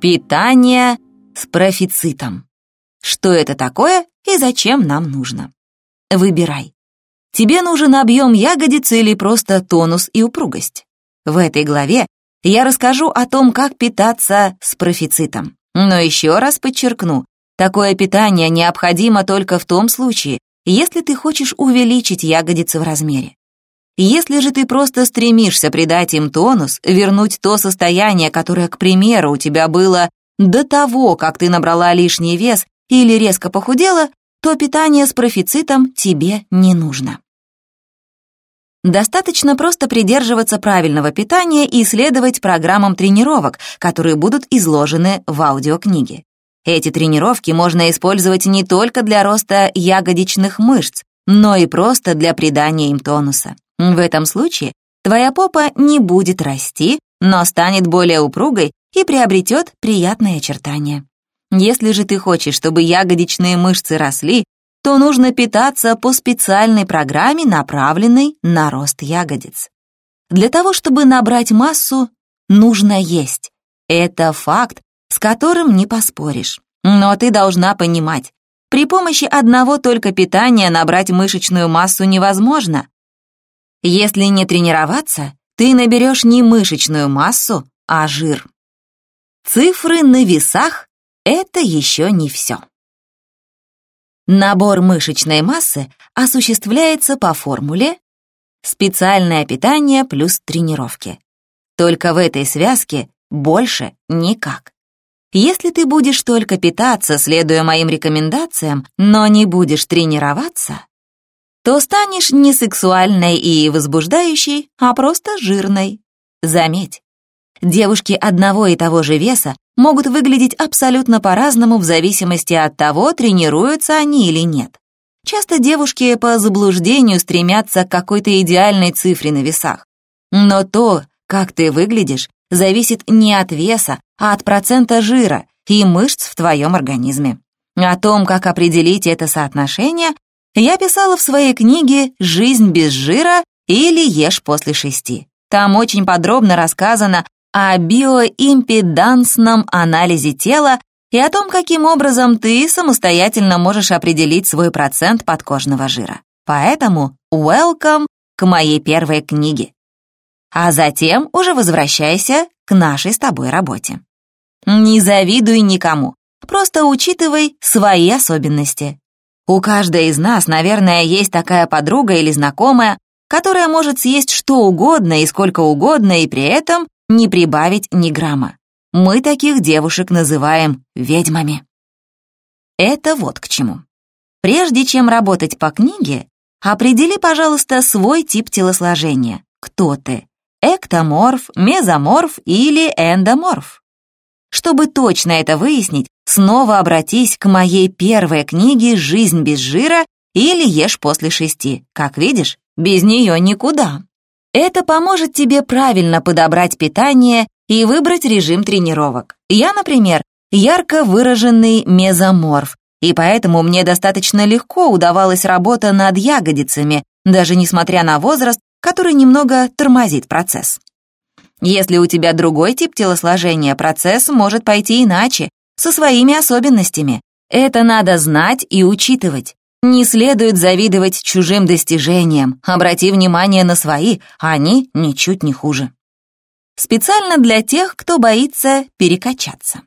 Питание с профицитом. Что это такое и зачем нам нужно? Выбирай. Тебе нужен объем ягодицы или просто тонус и упругость? В этой главе я расскажу о том, как питаться с профицитом. Но еще раз подчеркну, такое питание необходимо только в том случае, если ты хочешь увеличить ягодицы в размере. Если же ты просто стремишься придать им тонус, вернуть то состояние, которое, к примеру, у тебя было до того, как ты набрала лишний вес или резко похудела, то питание с профицитом тебе не нужно. Достаточно просто придерживаться правильного питания и следовать программам тренировок, которые будут изложены в аудиокниге. Эти тренировки можно использовать не только для роста ягодичных мышц, но и просто для придания им тонуса. В этом случае твоя попа не будет расти, но станет более упругой и приобретет приятные очертания. Если же ты хочешь, чтобы ягодичные мышцы росли, то нужно питаться по специальной программе, направленной на рост ягодиц. Для того, чтобы набрать массу, нужно есть. Это факт, с которым не поспоришь. Но ты должна понимать, при помощи одного только питания набрать мышечную массу невозможно. Если не тренироваться, ты наберешь не мышечную массу, а жир. Цифры на весах — это еще не все. Набор мышечной массы осуществляется по формуле специальное питание плюс тренировки. Только в этой связке больше никак. Если ты будешь только питаться, следуя моим рекомендациям, но не будешь тренироваться, то станешь не сексуальной и возбуждающей, а просто жирной. Заметь, девушки одного и того же веса могут выглядеть абсолютно по-разному в зависимости от того, тренируются они или нет. Часто девушки по заблуждению стремятся к какой-то идеальной цифре на весах. Но то, как ты выглядишь, зависит не от веса, а от процента жира и мышц в твоем организме. О том, как определить это соотношение, я писала в своей книге «Жизнь без жира» или «Ешь после шести». Там очень подробно рассказано о биоимпедансном анализе тела и о том, каким образом ты самостоятельно можешь определить свой процент подкожного жира. Поэтому welcome к моей первой книге. А затем уже возвращайся к нашей с тобой работе. Не завидуй никому, просто учитывай свои особенности. У каждой из нас, наверное, есть такая подруга или знакомая, которая может съесть что угодно и сколько угодно, и при этом не прибавить ни грамма. Мы таких девушек называем ведьмами. Это вот к чему. Прежде чем работать по книге, определи, пожалуйста, свой тип телосложения. Кто ты? Эктоморф, мезоморф или эндоморф? Чтобы точно это выяснить, снова обратись к моей первой книге «Жизнь без жира» или «Ешь после шести». Как видишь, без нее никуда. Это поможет тебе правильно подобрать питание и выбрать режим тренировок. Я, например, ярко выраженный мезоморф, и поэтому мне достаточно легко удавалась работа над ягодицами, даже несмотря на возраст, который немного тормозит процесс. Если у тебя другой тип телосложения, процесс может пойти иначе, со своими особенностями. Это надо знать и учитывать. Не следует завидовать чужим достижениям, обрати внимание на свои, они ничуть не хуже. Специально для тех, кто боится перекачаться.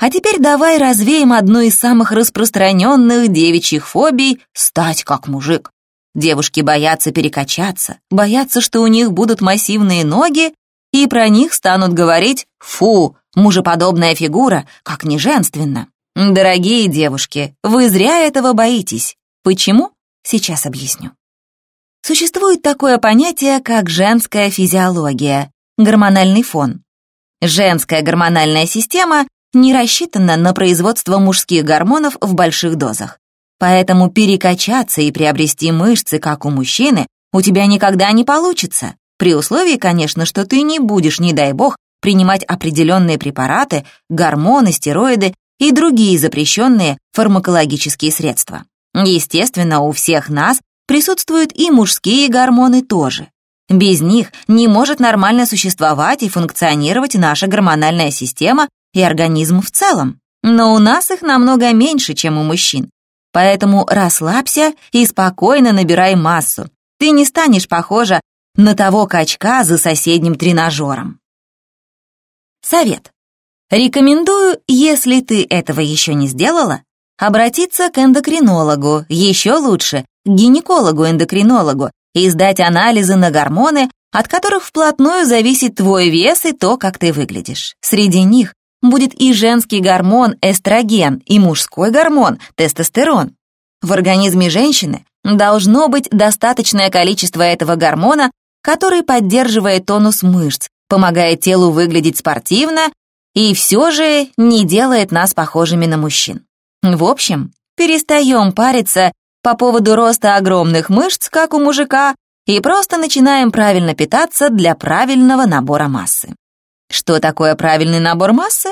А теперь давай развеем одну из самых распространенных девичьих фобий — стать как мужик. Девушки боятся перекачаться, боятся, что у них будут массивные ноги, и про них станут говорить «фу, мужеподобная фигура, как неженственно». Дорогие девушки, вы зря этого боитесь. Почему? Сейчас объясню. Существует такое понятие, как женская физиология, гормональный фон. Женская гормональная система не рассчитана на производство мужских гормонов в больших дозах. Поэтому перекачаться и приобрести мышцы, как у мужчины, у тебя никогда не получится. При условии, конечно, что ты не будешь, не дай бог, принимать определенные препараты, гормоны, стероиды и другие запрещенные фармакологические средства. Естественно, у всех нас присутствуют и мужские гормоны тоже. Без них не может нормально существовать и функционировать наша гормональная система, и организм в целом. Но у нас их намного меньше, чем у мужчин. Поэтому расслабься и спокойно набирай массу. Ты не станешь похожа на того качка за соседним тренажером. Совет. Рекомендую, если ты этого еще не сделала, обратиться к эндокринологу, еще лучше, к гинекологу-эндокринологу и сдать анализы на гормоны, от которых вплотную зависит твой вес и то, как ты выглядишь. Среди них будет и женский гормон эстроген, и мужской гормон тестостерон. В организме женщины должно быть достаточное количество этого гормона, который поддерживает тонус мышц, помогает телу выглядеть спортивно и все же не делает нас похожими на мужчин. В общем, перестаем париться по поводу роста огромных мышц, как у мужика, и просто начинаем правильно питаться для правильного набора массы. Что такое правильный набор массы?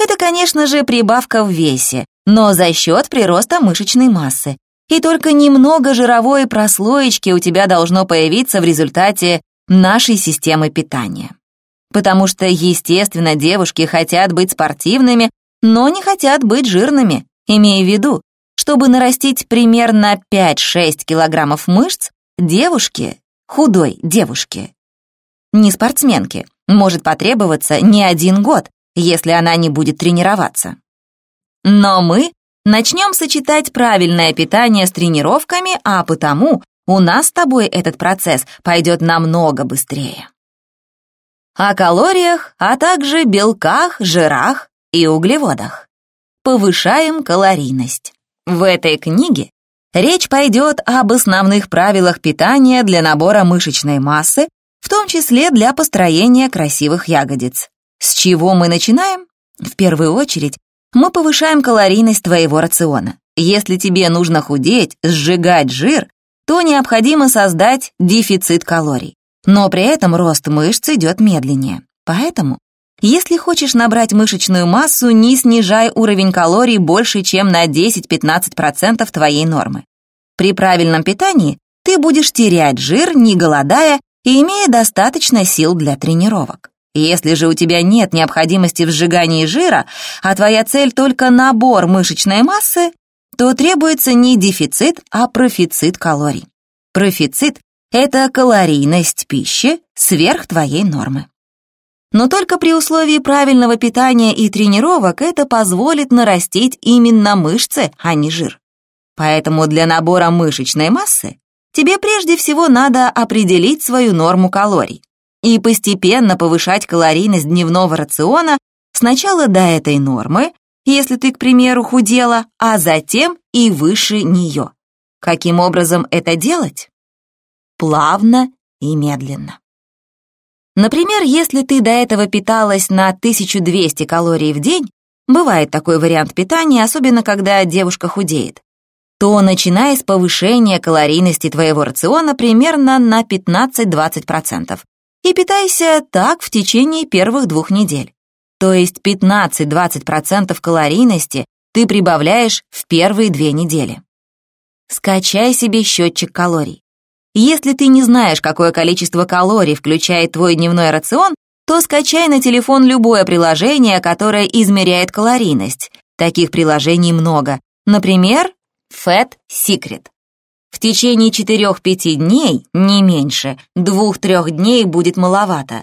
Это, конечно же, прибавка в весе, но за счет прироста мышечной массы. И только немного жировой прослоечки у тебя должно появиться в результате нашей системы питания. Потому что, естественно, девушки хотят быть спортивными, но не хотят быть жирными, имея в виду, чтобы нарастить примерно 5-6 килограммов мышц, девушке, худой девушке, не спортсменке, может потребоваться не один год, если она не будет тренироваться. Но мы начнем сочетать правильное питание с тренировками, а потому у нас с тобой этот процесс пойдет намного быстрее. О калориях, а также белках, жирах и углеводах. Повышаем калорийность. В этой книге речь пойдет об основных правилах питания для набора мышечной массы, в том числе для построения красивых ягодиц. С чего мы начинаем? В первую очередь, мы повышаем калорийность твоего рациона. Если тебе нужно худеть, сжигать жир, то необходимо создать дефицит калорий. Но при этом рост мышц идет медленнее. Поэтому, если хочешь набрать мышечную массу, не снижай уровень калорий больше, чем на 10-15% твоей нормы. При правильном питании ты будешь терять жир, не голодая и имея достаточно сил для тренировок. Если же у тебя нет необходимости в сжигании жира, а твоя цель только набор мышечной массы, то требуется не дефицит, а профицит калорий. Профицит – это калорийность пищи сверх твоей нормы. Но только при условии правильного питания и тренировок это позволит нарастить именно мышцы, а не жир. Поэтому для набора мышечной массы тебе прежде всего надо определить свою норму калорий и постепенно повышать калорийность дневного рациона сначала до этой нормы, если ты, к примеру, худела, а затем и выше нее. Каким образом это делать? Плавно и медленно. Например, если ты до этого питалась на 1200 калорий в день, бывает такой вариант питания, особенно когда девушка худеет, то начиная с повышения калорийности твоего рациона примерно на 15-20%, и питайся так в течение первых двух недель. То есть 15-20% калорийности ты прибавляешь в первые две недели. Скачай себе счетчик калорий. Если ты не знаешь, какое количество калорий включает твой дневной рацион, то скачай на телефон любое приложение, которое измеряет калорийность. Таких приложений много. Например, Fat Secret. В течение 4-5 дней, не меньше, 2-3 дней будет маловато.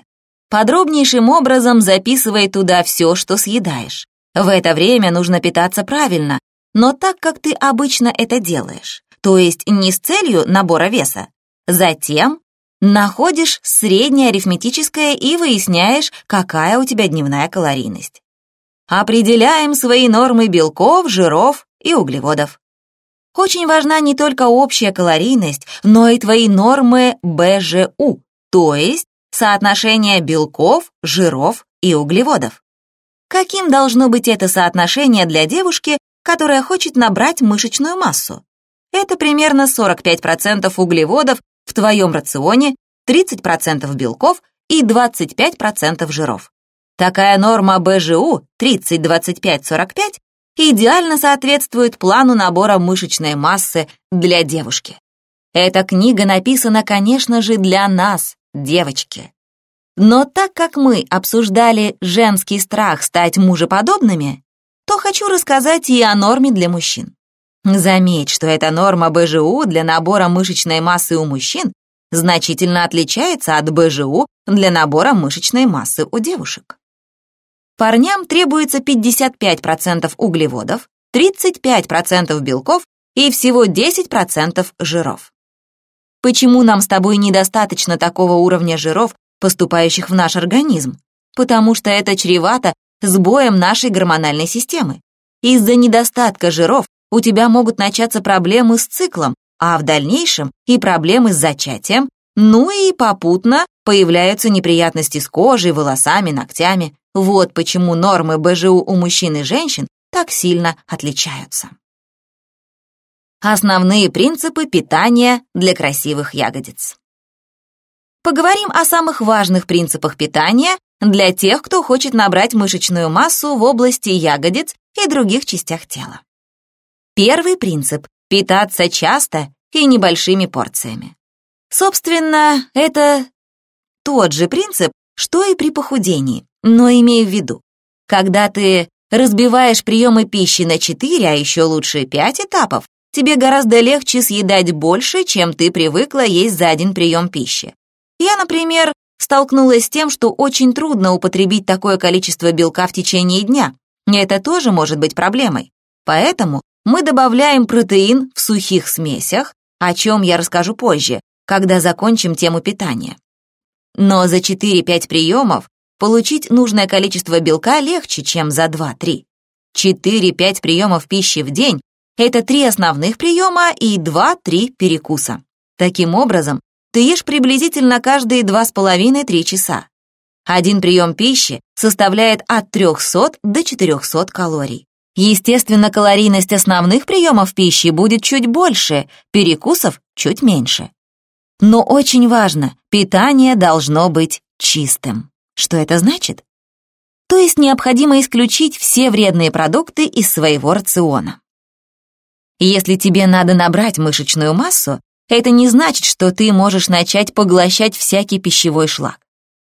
Подробнейшим образом записывай туда все, что съедаешь. В это время нужно питаться правильно, но так, как ты обычно это делаешь, то есть не с целью набора веса. Затем находишь среднее арифметическое и выясняешь, какая у тебя дневная калорийность. Определяем свои нормы белков, жиров и углеводов. Очень важна не только общая калорийность, но и твои нормы БЖУ, то есть соотношение белков, жиров и углеводов. Каким должно быть это соотношение для девушки, которая хочет набрать мышечную массу? Это примерно 45% углеводов в твоем рационе, 30% белков и 25% жиров. Такая норма БЖУ 30-25-45 идеально соответствует плану набора мышечной массы для девушки. Эта книга написана, конечно же, для нас, девочки. Но так как мы обсуждали женский страх стать мужеподобными, то хочу рассказать и о норме для мужчин. Заметь, что эта норма БЖУ для набора мышечной массы у мужчин значительно отличается от БЖУ для набора мышечной массы у девушек. Парням требуется 55% углеводов, 35% белков и всего 10% жиров. Почему нам с тобой недостаточно такого уровня жиров, поступающих в наш организм? Потому что это чревато сбоем нашей гормональной системы. Из-за недостатка жиров у тебя могут начаться проблемы с циклом, а в дальнейшем и проблемы с зачатием, ну и попутно появляются неприятности с кожей, волосами, ногтями. Вот почему нормы БЖУ у мужчин и женщин так сильно отличаются. Основные принципы питания для красивых ягодиц. Поговорим о самых важных принципах питания для тех, кто хочет набрать мышечную массу в области ягодиц и других частях тела. Первый принцип – питаться часто и небольшими порциями. Собственно, это тот же принцип, что и при похудении, но имея в виду, когда ты разбиваешь приемы пищи на 4, а еще лучше 5 этапов, тебе гораздо легче съедать больше, чем ты привыкла есть за один прием пищи. Я, например, столкнулась с тем, что очень трудно употребить такое количество белка в течение дня. Это тоже может быть проблемой. Поэтому мы добавляем протеин в сухих смесях, о чем я расскажу позже, когда закончим тему питания. Но за 4-5 приемов получить нужное количество белка легче, чем за 2-3. 4-5 приемов пищи в день – это 3 основных приема и 2-3 перекуса. Таким образом, ты ешь приблизительно каждые 2,5-3 часа. Один прием пищи составляет от 300 до 400 калорий. Естественно, калорийность основных приемов пищи будет чуть больше, перекусов чуть меньше. Но очень важно, питание должно быть чистым. Что это значит? То есть необходимо исключить все вредные продукты из своего рациона. Если тебе надо набрать мышечную массу, это не значит, что ты можешь начать поглощать всякий пищевой шлак.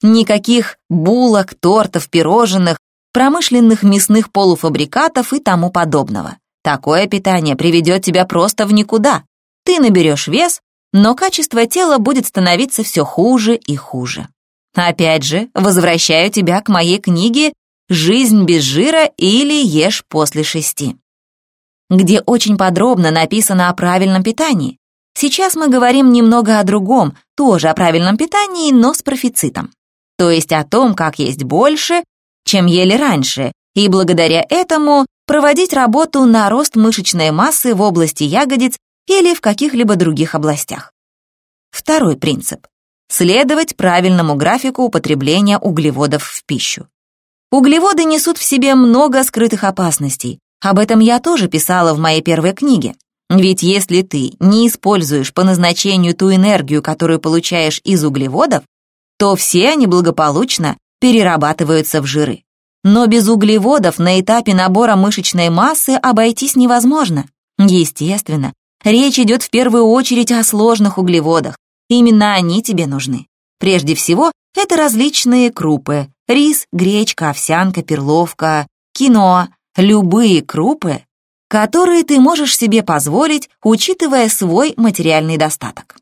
Никаких булок, тортов, пирожных, промышленных мясных полуфабрикатов и тому подобного. Такое питание приведет тебя просто в никуда. Ты наберешь вес, но качество тела будет становиться все хуже и хуже. Опять же, возвращаю тебя к моей книге «Жизнь без жира» или «Ешь после шести», где очень подробно написано о правильном питании. Сейчас мы говорим немного о другом, тоже о правильном питании, но с профицитом. То есть о том, как есть больше, чем ели раньше, и благодаря этому проводить работу на рост мышечной массы в области ягодиц или в каких-либо других областях. Второй принцип. Следовать правильному графику употребления углеводов в пищу. Углеводы несут в себе много скрытых опасностей. Об этом я тоже писала в моей первой книге. Ведь если ты не используешь по назначению ту энергию, которую получаешь из углеводов, то все они благополучно перерабатываются в жиры. Но без углеводов на этапе набора мышечной массы обойтись невозможно. Естественно, речь идет в первую очередь о сложных углеводах. Именно они тебе нужны. Прежде всего, это различные крупы. Рис, гречка, овсянка, перловка, киноа. Любые крупы, которые ты можешь себе позволить, учитывая свой материальный достаток.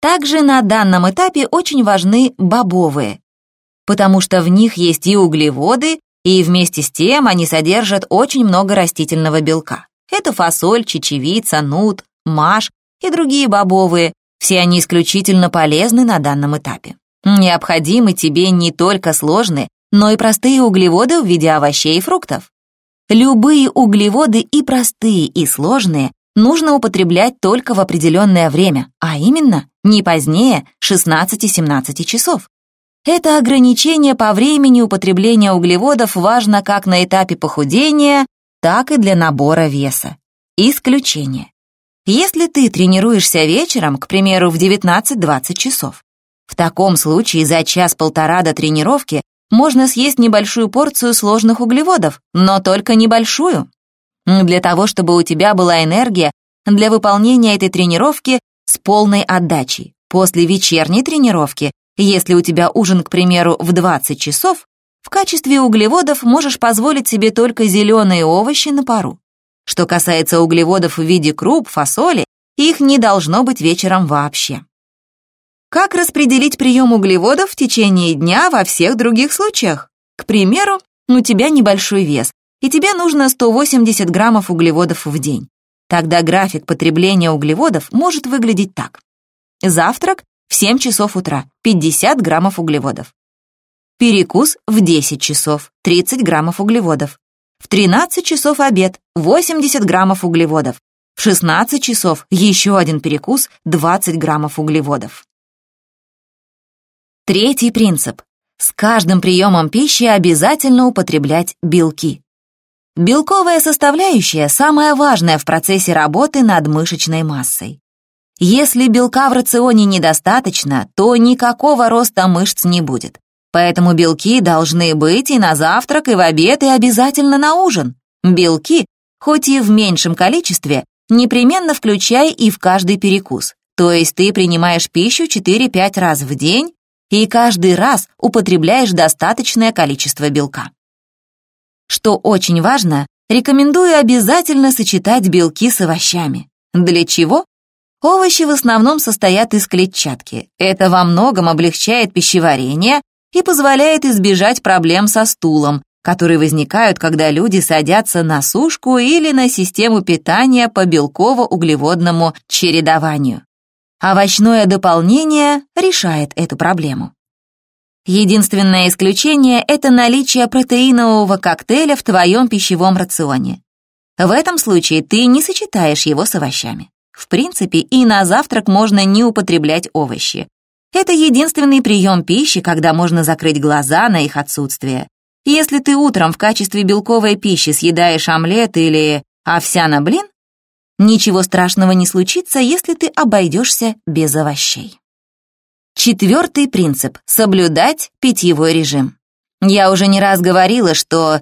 Также на данном этапе очень важны бобовые, потому что в них есть и углеводы, и вместе с тем они содержат очень много растительного белка. Это фасоль, чечевица, нут, маш и другие бобовые, все они исключительно полезны на данном этапе. Необходимы тебе не только сложные, но и простые углеводы в виде овощей и фруктов. Любые углеводы и простые, и сложные нужно употреблять только в определенное время, а именно не позднее 16-17 часов. Это ограничение по времени употребления углеводов важно как на этапе похудения, так и для набора веса. Исключение. Если ты тренируешься вечером, к примеру, в 19-20 часов, в таком случае за час-полтора до тренировки можно съесть небольшую порцию сложных углеводов, но только небольшую. Для того, чтобы у тебя была энергия для выполнения этой тренировки с полной отдачей. После вечерней тренировки Если у тебя ужин, к примеру, в 20 часов, в качестве углеводов можешь позволить себе только зеленые овощи на пару. Что касается углеводов в виде круп, фасоли, их не должно быть вечером вообще. Как распределить прием углеводов в течение дня во всех других случаях? К примеру, у тебя небольшой вес, и тебе нужно 180 граммов углеводов в день. Тогда график потребления углеводов может выглядеть так. Завтрак в 7 часов утра, 50 граммов углеводов. Перекус в 10 часов, 30 граммов углеводов. В 13 часов обед, 80 граммов углеводов. В 16 часов еще один перекус, 20 граммов углеводов. Третий принцип. С каждым приемом пищи обязательно употреблять белки. Белковая составляющая самая важная в процессе работы над мышечной массой. Если белка в рационе недостаточно, то никакого роста мышц не будет. Поэтому белки должны быть и на завтрак, и в обед, и обязательно на ужин. Белки, хоть и в меньшем количестве, непременно включай и в каждый перекус. То есть ты принимаешь пищу 4-5 раз в день и каждый раз употребляешь достаточное количество белка. Что очень важно, рекомендую обязательно сочетать белки с овощами. Для чего? Овощи в основном состоят из клетчатки. Это во многом облегчает пищеварение и позволяет избежать проблем со стулом, которые возникают, когда люди садятся на сушку или на систему питания по белково-углеводному чередованию. Овощное дополнение решает эту проблему. Единственное исключение – это наличие протеинового коктейля в твоем пищевом рационе. В этом случае ты не сочетаешь его с овощами. В принципе, и на завтрак можно не употреблять овощи. Это единственный прием пищи, когда можно закрыть глаза на их отсутствие. Если ты утром в качестве белковой пищи съедаешь омлет или овсяно-блин, ничего страшного не случится, если ты обойдешься без овощей. Четвертый принцип — соблюдать питьевой режим. Я уже не раз говорила, что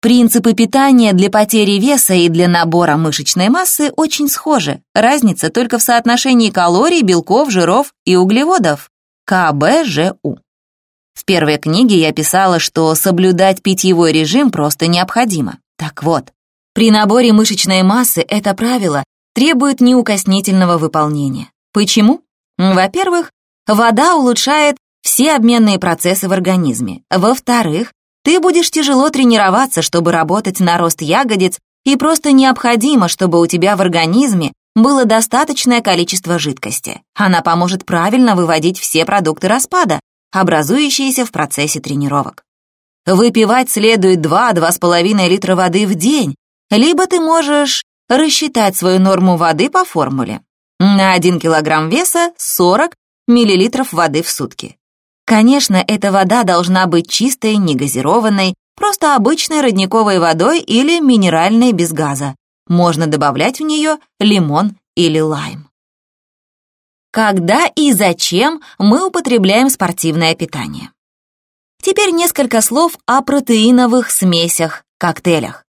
принципы питания для потери веса и для набора мышечной массы очень схожи. Разница только в соотношении калорий, белков, жиров и углеводов. КБЖУ. В первой книге я писала, что соблюдать питьевой режим просто необходимо. Так вот, при наборе мышечной массы это правило требует неукоснительного выполнения. Почему? Во-первых, Вода улучшает все обменные процессы в организме. Во-вторых, ты будешь тяжело тренироваться, чтобы работать на рост ягодиц, и просто необходимо, чтобы у тебя в организме было достаточное количество жидкости. Она поможет правильно выводить все продукты распада, образующиеся в процессе тренировок. Выпивать следует 2-2,5 литра воды в день, либо ты можешь рассчитать свою норму воды по формуле. На 1 килограмм веса 40 миллилитров воды в сутки. Конечно, эта вода должна быть чистой, негазированной, просто обычной родниковой водой или минеральной без газа. Можно добавлять в нее лимон или лайм. Когда и зачем мы употребляем спортивное питание? Теперь несколько слов о протеиновых смесях, коктейлях.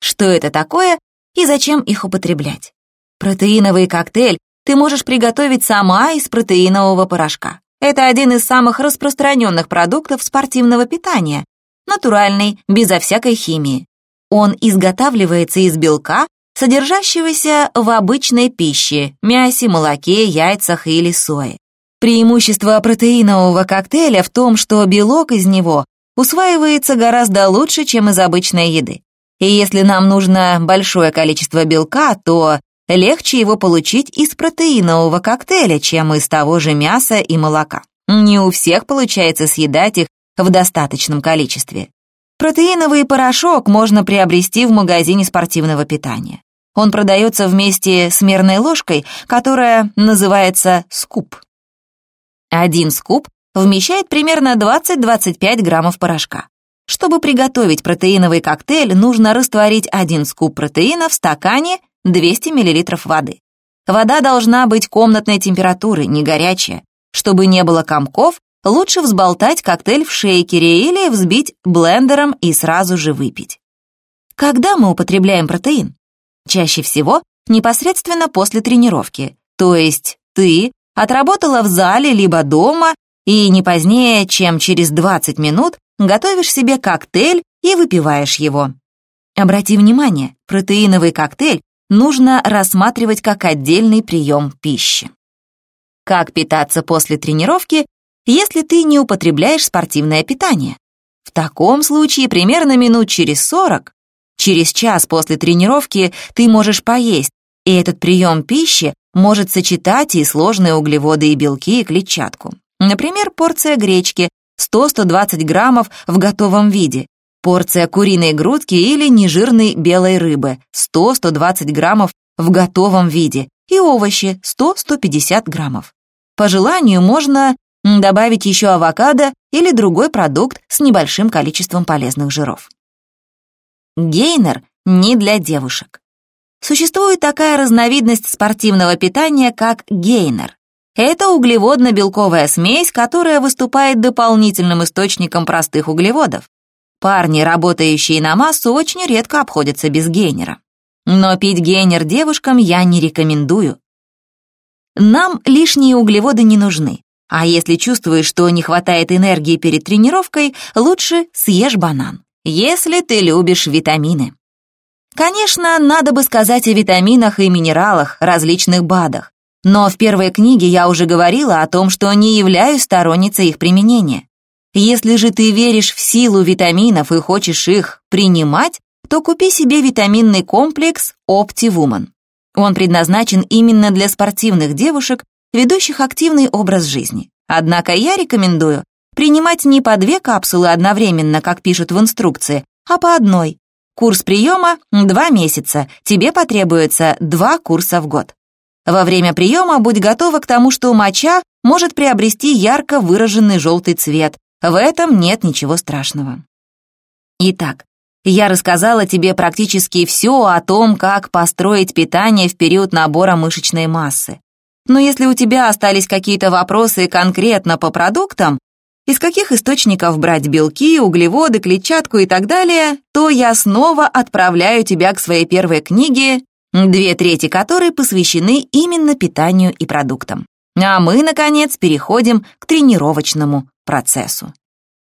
Что это такое и зачем их употреблять? Протеиновый коктейль ты можешь приготовить сама из протеинового порошка. Это один из самых распространенных продуктов спортивного питания, натуральный, безо всякой химии. Он изготавливается из белка, содержащегося в обычной пище, мясе, молоке, яйцах или сое. Преимущество протеинового коктейля в том, что белок из него усваивается гораздо лучше, чем из обычной еды. И если нам нужно большое количество белка, то легче его получить из протеинового коктейля, чем из того же мяса и молока. Не у всех получается съедать их в достаточном количестве. Протеиновый порошок можно приобрести в магазине спортивного питания. Он продается вместе с мерной ложкой, которая называется скуп. Один скуп вмещает примерно 20-25 граммов порошка. Чтобы приготовить протеиновый коктейль, нужно растворить один скуп протеина в стакане 200 мл воды. Вода должна быть комнатной температуры, не горячая. Чтобы не было комков, лучше взболтать коктейль в шейкере или взбить блендером и сразу же выпить. Когда мы употребляем протеин? Чаще всего непосредственно после тренировки, то есть ты отработала в зале либо дома и не позднее, чем через 20 минут готовишь себе коктейль и выпиваешь его. Обрати внимание, протеиновый коктейль нужно рассматривать как отдельный прием пищи. Как питаться после тренировки, если ты не употребляешь спортивное питание? В таком случае примерно минут через 40, через час после тренировки ты можешь поесть, и этот прием пищи может сочетать и сложные углеводы и белки, и клетчатку. Например, порция гречки 100-120 граммов в готовом виде, порция куриной грудки или нежирной белой рыбы 100-120 граммов в готовом виде и овощи 100-150 граммов. По желанию можно добавить еще авокадо или другой продукт с небольшим количеством полезных жиров. Гейнер не для девушек. Существует такая разновидность спортивного питания, как гейнер. Это углеводно-белковая смесь, которая выступает дополнительным источником простых углеводов. Парни, работающие на массу, очень редко обходятся без гейнера. Но пить гейнер девушкам я не рекомендую. Нам лишние углеводы не нужны. А если чувствуешь, что не хватает энергии перед тренировкой, лучше съешь банан, если ты любишь витамины. Конечно, надо бы сказать о витаминах и минералах, различных БАДах. Но в первой книге я уже говорила о том, что не являюсь сторонницей их применения. Если же ты веришь в силу витаминов и хочешь их принимать, то купи себе витаминный комплекс OptiWoman. Он предназначен именно для спортивных девушек, ведущих активный образ жизни. Однако я рекомендую принимать не по две капсулы одновременно, как пишут в инструкции, а по одной, Курс приема – два месяца, тебе потребуется два курса в год. Во время приема будь готова к тому, что моча может приобрести ярко выраженный желтый цвет. В этом нет ничего страшного. Итак, я рассказала тебе практически все о том, как построить питание в период набора мышечной массы. Но если у тебя остались какие-то вопросы конкретно по продуктам, из каких источников брать белки, углеводы, клетчатку и так далее, то я снова отправляю тебя к своей первой книге, две трети которой посвящены именно питанию и продуктам. А мы, наконец, переходим к тренировочному процессу.